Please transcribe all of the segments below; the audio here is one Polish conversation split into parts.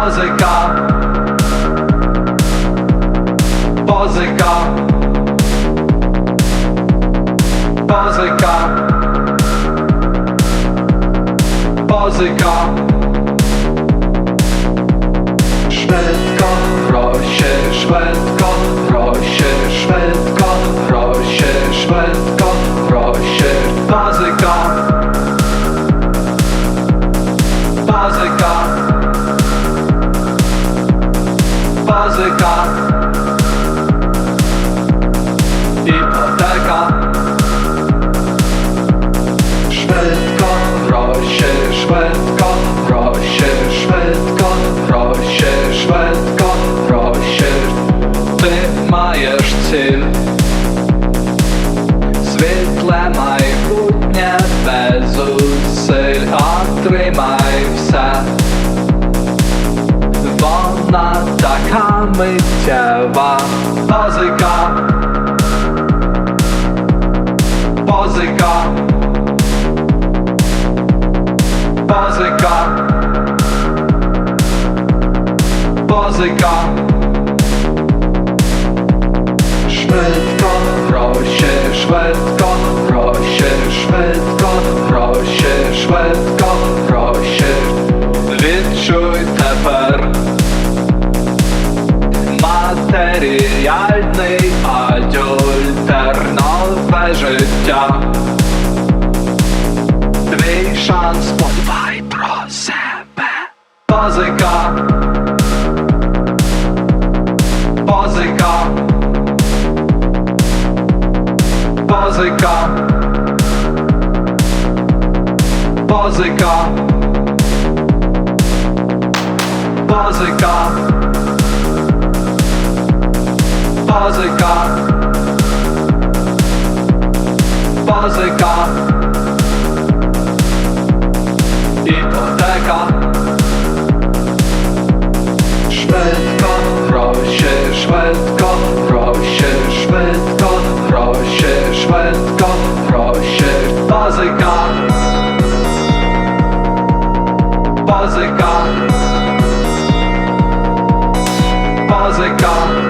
Pozyka Pozyka Pozyka Pozyka Szwedko muzyka така миттєва Позика Позика Позика Позика Матеріальний адюльтер нове життя. Твій шанс подбай про себе. Позика. Позика. Pozyka Pozyka Pozyka Bazyka Bazyka Hipoteka. Szwedko, rosie, szwedko, rosie, szwedko, rosie, szwedko, rosie Bazyka Bazyka Bazyka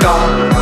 gone.